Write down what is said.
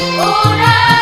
Una